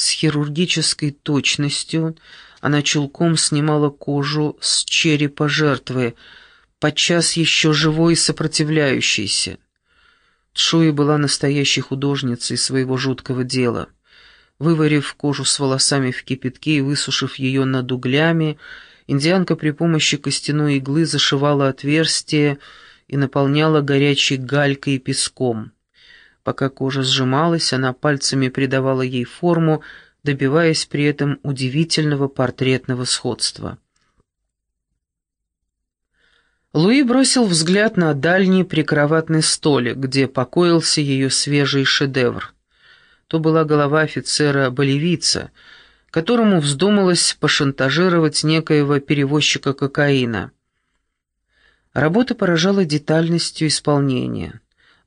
С хирургической точностью она чулком снимала кожу с черепа жертвы, подчас еще живой и сопротивляющейся. Шуи была настоящей художницей своего жуткого дела. Выварив кожу с волосами в кипятке и высушив ее над углями, индианка при помощи костяной иглы зашивала отверстие и наполняла горячей галькой и песком. Пока кожа сжималась, она пальцами придавала ей форму, добиваясь при этом удивительного портретного сходства. Луи бросил взгляд на дальний прикроватный столик, где покоился ее свежий шедевр. То была голова офицера-болевица, которому вздумалось пошантажировать некоего перевозчика кокаина. Работа поражала детальностью исполнения,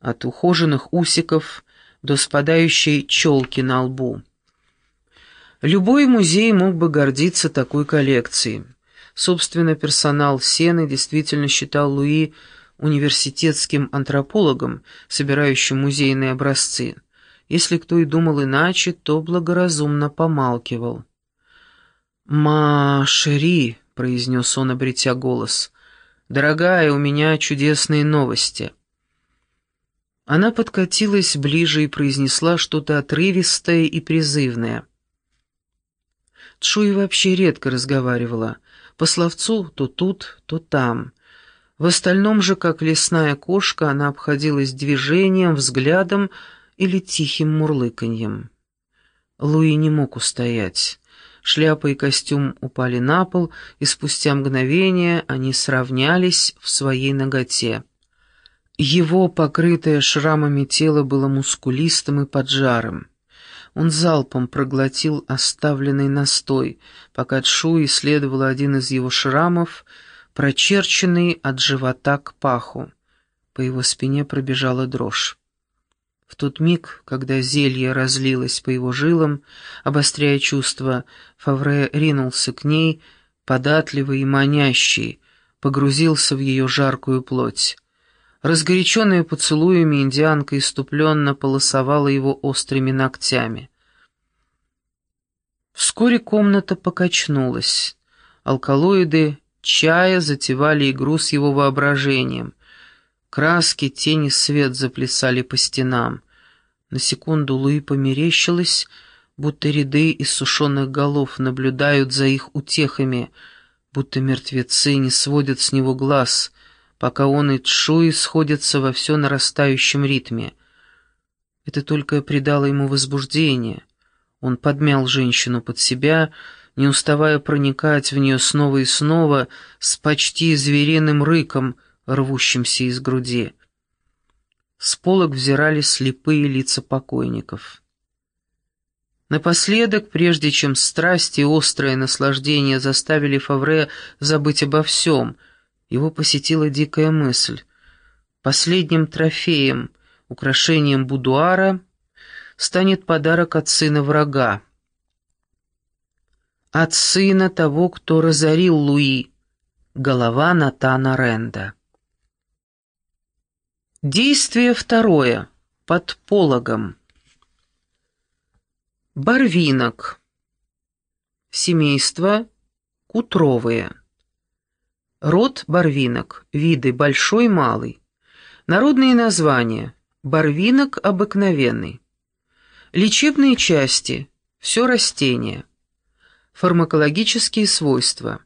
от ухоженных усиков до спадающей челки на лбу. Любой музей мог бы гордиться такой коллекцией. Собственно, персонал Сены действительно считал Луи университетским антропологом, собирающим музейные образцы. Если кто и думал иначе, то благоразумно помалкивал. «Ма-шери», — произнес он, обретя голос, — «дорогая, у меня чудесные новости». Она подкатилась ближе и произнесла что-то отрывистое и призывное. Чуи вообще редко разговаривала — по словцу то тут, то там. В остальном же, как лесная кошка, она обходилась движением, взглядом или тихим мурлыканьем. Луи не мог устоять. Шляпа и костюм упали на пол, и спустя мгновение они сравнялись в своей ноготе. Его, покрытое шрамами тело, было мускулистым и поджарым. Он залпом проглотил оставленный настой, пока Чу исследовала один из его шрамов, прочерченный от живота к паху. По его спине пробежала дрожь. В тот миг, когда зелье разлилось по его жилам, обостряя чувства, Фавре ринулся к ней, податливый и манящий, погрузился в ее жаркую плоть. Разгоряченная поцелуями, индианка иступленно полосовала его острыми ногтями. Вскоре комната покачнулась. Алкалоиды чая затевали игру с его воображением. Краски, тени, свет заплясали по стенам. На секунду Луи померещилась, будто ряды иссушенных голов наблюдают за их утехами, будто мертвецы не сводят с него глаз — пока он и Чжуи сходятся во все нарастающем ритме. Это только придало ему возбуждение. Он подмял женщину под себя, не уставая проникать в нее снова и снова с почти звериным рыком, рвущимся из груди. С полок взирали слепые лица покойников. Напоследок, прежде чем страсть и острое наслаждение заставили Фавре забыть обо всем — его посетила дикая мысль. Последним трофеем, украшением будуара станет подарок от сына врага. От сына того, кто разорил Луи, голова Натана Ренда. Действие второе. Под пологом. Барвинок. Семейство Кутровые. Род барвинок. Виды большой, малый. Народные названия. Барвинок обыкновенный. Лечебные части. Все растения. Фармакологические свойства.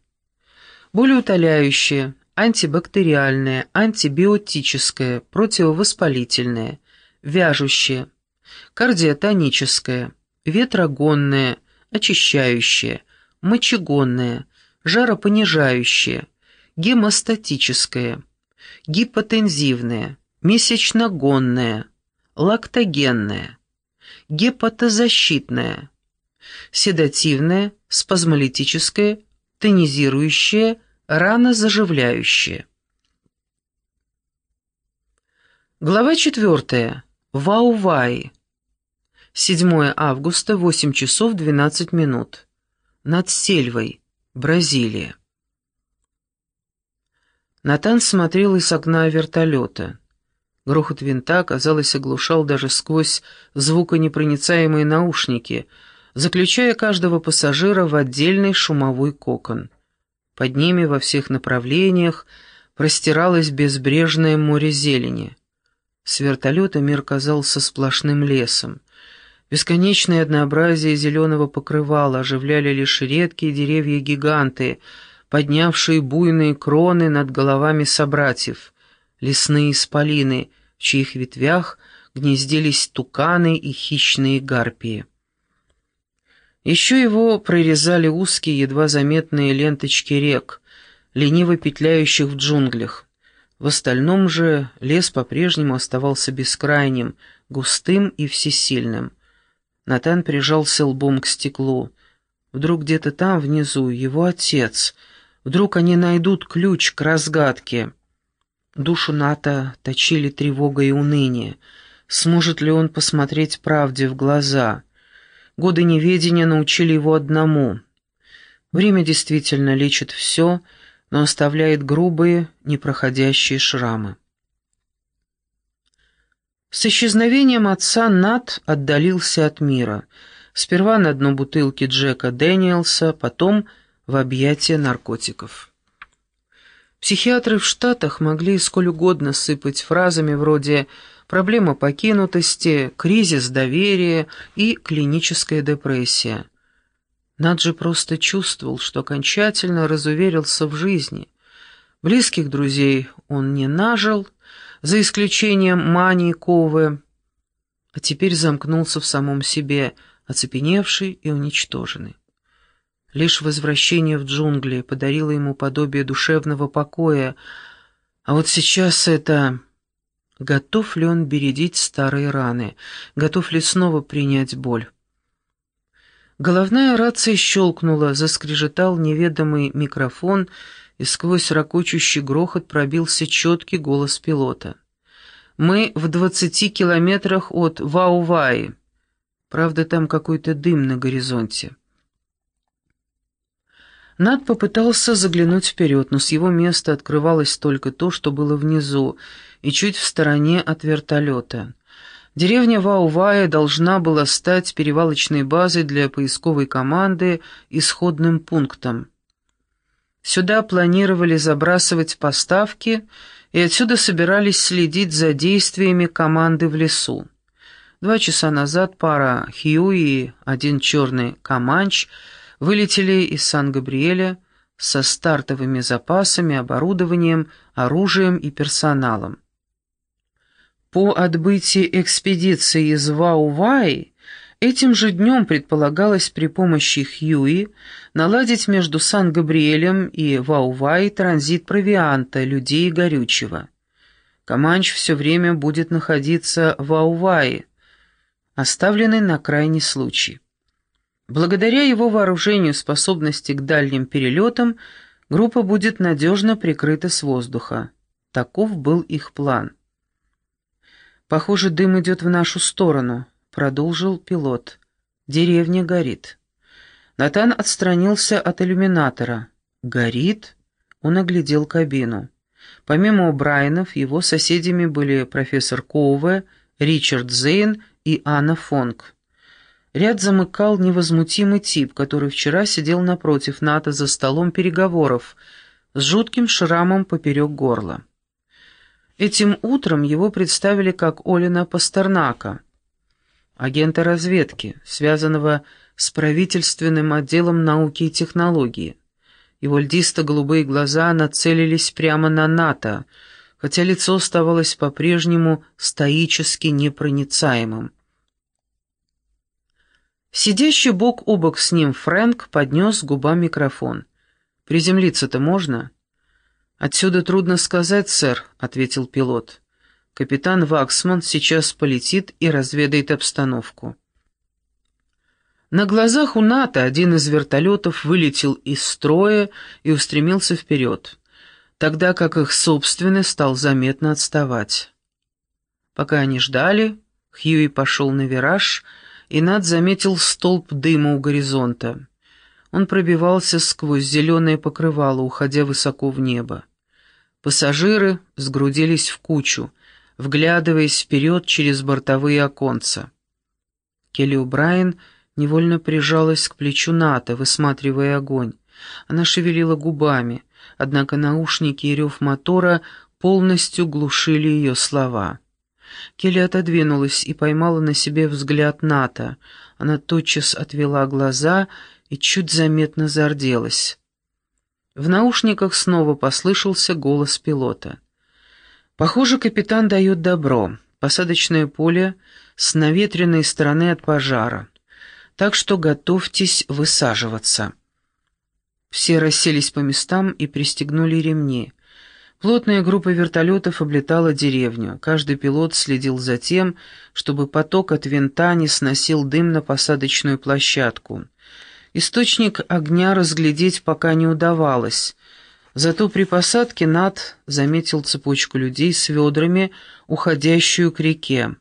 Болеутоляющее, антибактериальное, антибиотическое, противовоспалительное, вяжущее, кардиотоническое, ветрогонное, очищающее, мочегонное, жаропонижающее, гемостатическое, гипотензивное, месячногонное, лактогенное, гепатозащитное, седативное, спазмолитическое, тонизирующее, ранозаживляющее. Глава 4. Вауваи. 7 августа, 8 часов 12 минут. Над Сельвой, Бразилия. Натан смотрел из окна вертолета. Грохот винта, казалось, оглушал даже сквозь звуконепроницаемые наушники, заключая каждого пассажира в отдельный шумовой кокон. Под ними во всех направлениях простиралось безбрежное море зелени. С вертолета мир казался сплошным лесом. Бесконечное однообразие зеленого покрывала оживляли лишь редкие деревья-гиганты, поднявшие буйные кроны над головами собратьев, лесные исполины, в чьих ветвях гнездились туканы и хищные гарпии. Еще его прорезали узкие, едва заметные ленточки рек, лениво петляющих в джунглях. В остальном же лес по-прежнему оставался бескрайним, густым и всесильным. Натан прижался лбом к стеклу. Вдруг где-то там, внизу, его отец. Вдруг они найдут ключ к разгадке. Душу Ната точили тревога и уныние. Сможет ли он посмотреть правде в глаза? Годы неведения научили его одному. Время действительно лечит все — но оставляет грубые, непроходящие шрамы. С исчезновением отца Нат отдалился от мира. Сперва на дно бутылки Джека Дэниелса, потом в объятия наркотиков. Психиатры в Штатах могли сколь угодно сыпать фразами вроде «проблема покинутости», «кризис доверия» и «клиническая депрессия». Наджи просто чувствовал, что окончательно разуверился в жизни. Близких друзей он не нажил, за исключением Мани Ковы, а теперь замкнулся в самом себе, оцепеневший и уничтоженный. Лишь возвращение в джунгли подарило ему подобие душевного покоя, а вот сейчас это... Готов ли он бередить старые раны? Готов ли снова принять боль? Головная рация щелкнула, заскрежетал неведомый микрофон, и сквозь ракочущий грохот пробился четкий голос пилота. «Мы в двадцати километрах от Вауваи. Правда, там какой-то дым на горизонте». Над попытался заглянуть вперед, но с его места открывалось только то, что было внизу, и чуть в стороне от вертолета. Деревня Ваувая должна была стать перевалочной базой для поисковой команды исходным пунктом. Сюда планировали забрасывать поставки, и отсюда собирались следить за действиями команды в лесу. Два часа назад пара Хьюи и один черный Каманч вылетели из Сан-Габриэля со стартовыми запасами, оборудованием, оружием и персоналом. По отбытии экспедиции из Вау-Вай этим же днем предполагалось при помощи Хьюи наладить между Сан-Габриэлем и Вау-Вай транзит провианта, людей и горючего. Каманч все время будет находиться в Вау-Вае, оставленный на крайний случай. Благодаря его вооружению способности к дальним перелетам группа будет надежно прикрыта с воздуха. Таков был их план. «Похоже, дым идет в нашу сторону», — продолжил пилот. «Деревня горит». Натан отстранился от иллюминатора. «Горит?» Он оглядел кабину. Помимо Брайанов, его соседями были профессор Коуве, Ричард Зейн и Анна Фонг. Ряд замыкал невозмутимый тип, который вчера сидел напротив НАТО за столом переговоров с жутким шрамом поперек горла. Этим утром его представили как Олина Пастернака, агента разведки, связанного с правительственным отделом науки и технологии. Его льдисто-голубые глаза нацелились прямо на НАТО, хотя лицо оставалось по-прежнему стоически непроницаемым. Сидящий бок о бок с ним Фрэнк поднес губам микрофон. «Приземлиться-то можно?» «Отсюда трудно сказать, сэр», — ответил пилот. «Капитан Ваксман сейчас полетит и разведает обстановку». На глазах у НАТО один из вертолетов вылетел из строя и устремился вперед, тогда как их собственный стал заметно отставать. Пока они ждали, Хьюи пошел на вираж, и Над заметил столб дыма у горизонта. Он пробивался сквозь зеленое покрывало, уходя высоко в небо. Пассажиры сгрудились в кучу, вглядываясь вперед через бортовые оконца. Келли Брайан невольно прижалась к плечу Ната, высматривая огонь. Она шевелила губами, однако наушники и рев мотора полностью глушили ее слова. Келли отодвинулась и поймала на себе взгляд Ната. Она тотчас отвела глаза и чуть заметно зарделась. В наушниках снова послышался голос пилота. «Похоже, капитан дает добро. Посадочное поле с наветренной стороны от пожара. Так что готовьтесь высаживаться». Все расселись по местам и пристегнули ремни. Плотная группа вертолетов облетала деревню. Каждый пилот следил за тем, чтобы поток от винта не сносил дым на посадочную площадку. Источник огня разглядеть пока не удавалось. Зато при посадке Над заметил цепочку людей с ведрами, уходящую к реке.